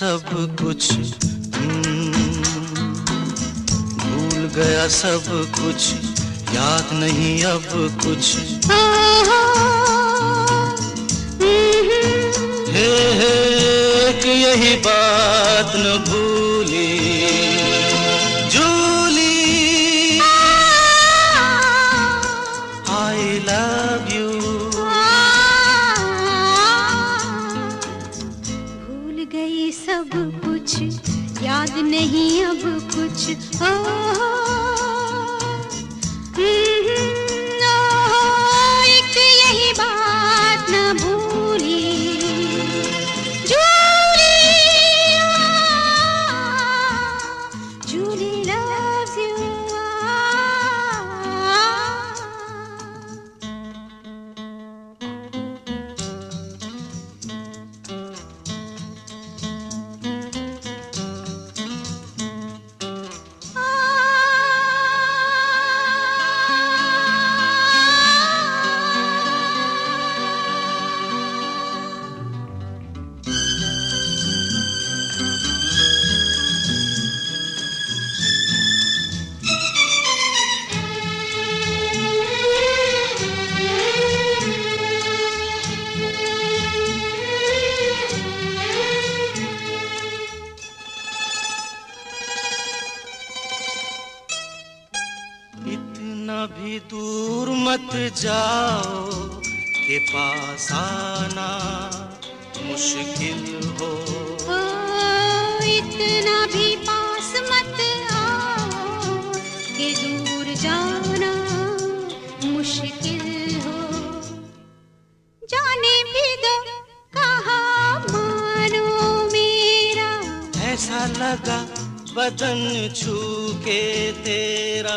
सब कुछ। हम्म, भूल गया सब कुछ। याद नहीं अब कुछ। हे हे एक यही बात न भूली। गई सब कुछ। याद नहीं अब कुछ। ओ, हम्म, यही बात न भूली। इतना भी दूर मत जाओ के पास आना मुश्किल हो। ओ, इतना भी पास मत आओ कि दूर जाना मुश्किल हो। जाने भी दो कहा मानो मेरा। ऐसा लगा बदन छू के तेरा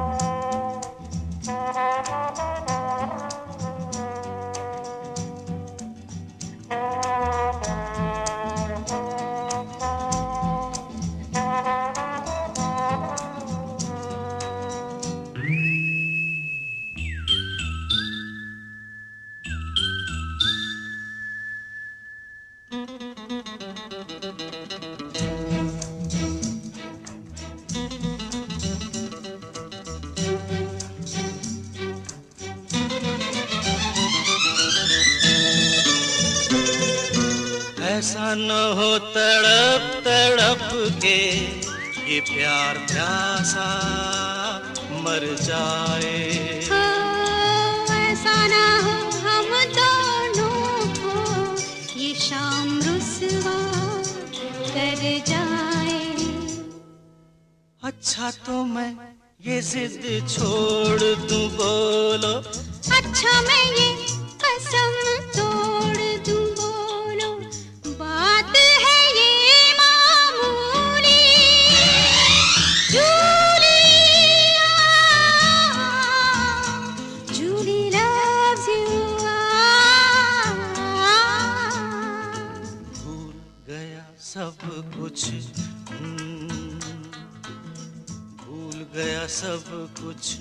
ऐसा न हो तड़प तड़प के ये प्यार प्यासा मर जाए। ऐसा ना हो हम दोनों को ये शाम रुसवा कर जाए। अच्छा तो मैं ये जिद छोड़ दूँ बोलो। अच्छा मैं ये कसम गया सब कुछ। भूल गया सब कुछ।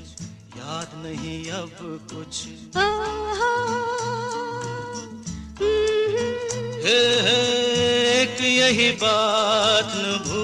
याद नहीं अब कुछ। हे हे, एक यही बात न भूल